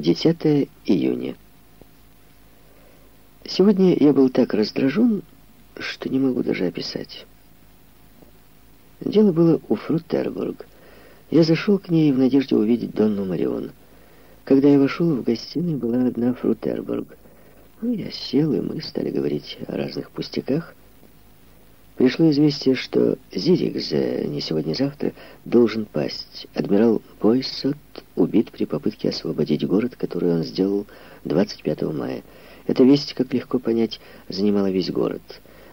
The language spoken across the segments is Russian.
10 июня. Сегодня я был так раздражен, что не могу даже описать. Дело было у Фрутербург. Я зашел к ней в надежде увидеть Донну Марион. Когда я вошел в гостиную, была одна Фрутербург. Ну, я сел, и мы стали говорить о разных пустяках. Пришло известие, что Зирикзе не сегодня-завтра должен пасть. Адмирал Бойсот убит при попытке освободить город, который он сделал 25 мая. Эта весть, как легко понять, занимала весь город.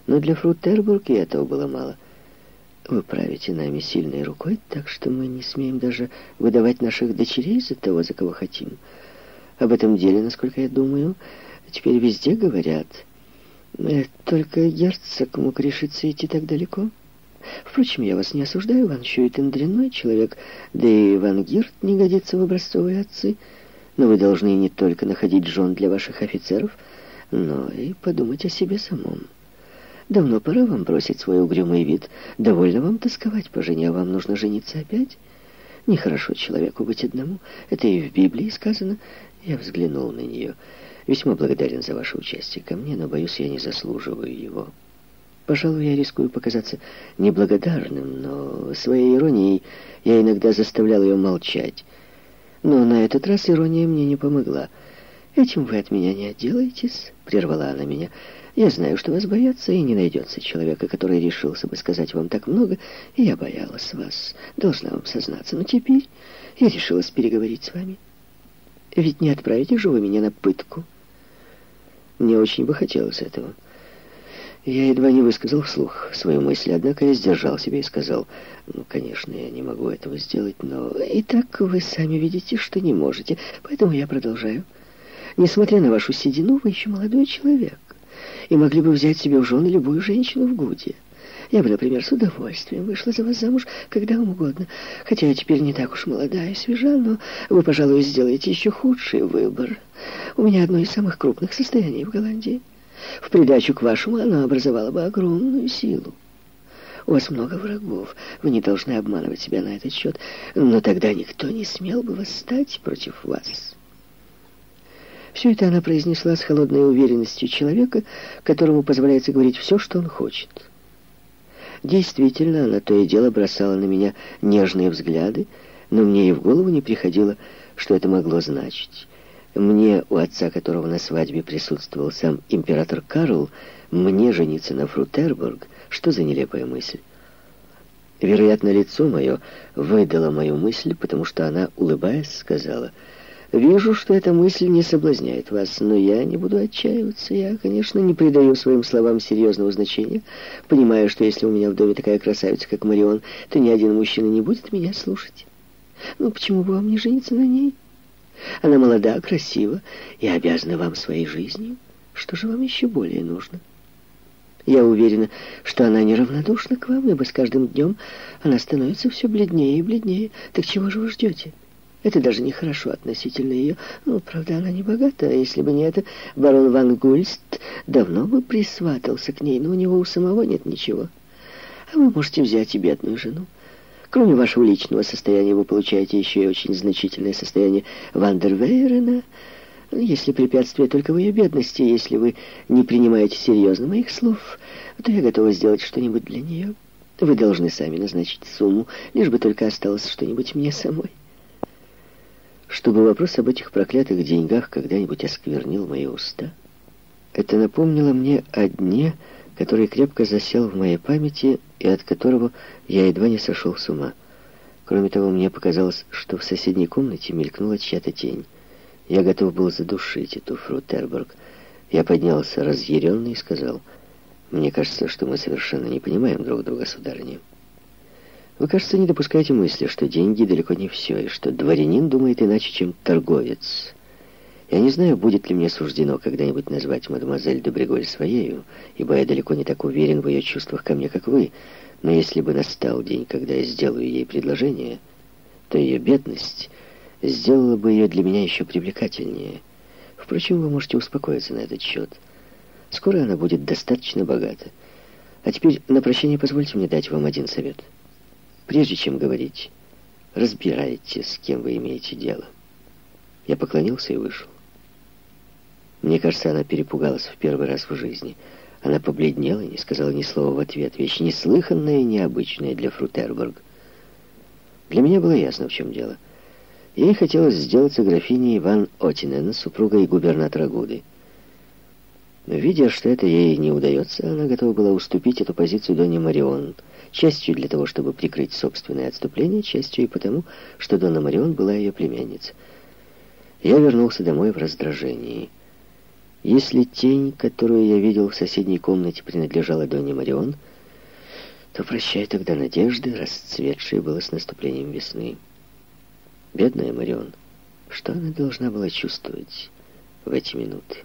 Но для Фрутербург и этого было мало. Вы правите нами сильной рукой, так что мы не смеем даже выдавать наших дочерей за того, за кого хотим. Об этом деле, насколько я думаю, теперь везде говорят... Э, только герцог мог решиться идти так далеко. Впрочем, я вас не осуждаю, Иван Щуитин дрянной человек, да и Иван Гирт не годится в образцовые отцы. Но вы должны не только находить жен для ваших офицеров, но и подумать о себе самом. Давно пора вам бросить свой угрюмый вид. Довольно вам тосковать по жене, вам нужно жениться опять. Нехорошо человеку быть одному. Это и в Библии сказано. Я взглянул на нее. Весьма благодарен за ваше участие ко мне, но, боюсь, я не заслуживаю его. Пожалуй, я рискую показаться неблагодарным, но своей иронией я иногда заставлял ее молчать. Но на этот раз ирония мне не помогла. «Этим вы от меня не отделаетесь», — прервала она меня. «Я знаю, что вас боятся, и не найдется человека, который решился бы сказать вам так много, и я боялась вас, должна вам сознаться. Но теперь я решилась переговорить с вами. Ведь не отправите же вы меня на пытку». Мне очень бы хотелось этого. Я едва не высказал вслух свою мысль, однако я сдержал себя и сказал, ну, конечно, я не могу этого сделать, но и так вы сами видите, что не можете, поэтому я продолжаю. Несмотря на вашу седину, вы еще молодой человек, и могли бы взять себе в жены любую женщину в Гуде. Я бы, например, с удовольствием вышла за вас замуж когда вам угодно, хотя я теперь не так уж молодая и свежа, но вы, пожалуй, сделаете еще худший выбор». У меня одно из самых крупных состояний в Голландии. В придачу к вашему оно образовало бы огромную силу. У вас много врагов. Вы не должны обманывать себя на этот счет. Но тогда никто не смел бы восстать против вас. Все это она произнесла с холодной уверенностью человека, которому позволяется говорить все, что он хочет. Действительно, она то и дело бросала на меня нежные взгляды, но мне и в голову не приходило, что это могло значить. Мне, у отца которого на свадьбе присутствовал сам император Карл, мне жениться на Фрутербург, что за нелепая мысль? Вероятно, лицо мое выдало мою мысль, потому что она, улыбаясь, сказала, «Вижу, что эта мысль не соблазняет вас, но я не буду отчаиваться. Я, конечно, не придаю своим словам серьезного значения, понимая, что если у меня в доме такая красавица, как Марион, то ни один мужчина не будет меня слушать. Ну, почему бы вам не жениться на ней?» Она молода, красива и обязана вам своей жизнью. Что же вам еще более нужно? Я уверена, что она неравнодушна к вам, ибо с каждым днем она становится все бледнее и бледнее. Так чего же вы ждете? Это даже нехорошо относительно ее. Ну, правда, она не богата, если бы не это, барон Ван Гульст давно бы присватался к ней, но у него у самого нет ничего. А вы можете взять и бедную жену. Кроме вашего личного состояния, вы получаете еще и очень значительное состояние Вандервейрена. Если препятствие только в ее бедности, если вы не принимаете серьезно моих слов, то я готова сделать что-нибудь для нее. Вы должны сами назначить сумму, лишь бы только осталось что-нибудь мне самой. Чтобы вопрос об этих проклятых деньгах когда-нибудь осквернил мои уста, это напомнило мне о дне, который крепко засел в моей памяти и от которого я едва не сошел с ума. Кроме того, мне показалось, что в соседней комнате мелькнула чья-то тень. Я готов был задушить эту фру Тербург. Я поднялся разъяренный и сказал, «Мне кажется, что мы совершенно не понимаем друг друга, сударыня. Вы, кажется, не допускаете мысли, что деньги далеко не все, и что дворянин думает иначе, чем торговец». Я не знаю, будет ли мне суждено когда-нибудь назвать мадемуазель де Бриголь своею, ибо я далеко не так уверен в ее чувствах ко мне, как вы. Но если бы настал день, когда я сделаю ей предложение, то ее бедность сделала бы ее для меня еще привлекательнее. Впрочем, вы можете успокоиться на этот счет. Скоро она будет достаточно богата. А теперь на прощание позвольте мне дать вам один совет. Прежде чем говорить, разбирайте, с кем вы имеете дело. Я поклонился и вышел. Мне кажется, она перепугалась в первый раз в жизни. Она побледнела и не сказала ни слова в ответ. Вещь неслыханная и необычная для Фрутербург. Для меня было ясно, в чем дело. Ей хотелось сделаться графиней Иван Отинен, супругой губернатора Гуды. Но, видя, что это ей не удается, она готова была уступить эту позицию Доне Марион, частью для того, чтобы прикрыть собственное отступление, частью и потому, что Дона Марион была ее племянница. Я вернулся домой в раздражении. Если тень, которую я видел в соседней комнате, принадлежала Доне Марион, то прощай тогда надежды, расцветшие было с наступлением весны. Бедная Марион, что она должна была чувствовать в эти минуты?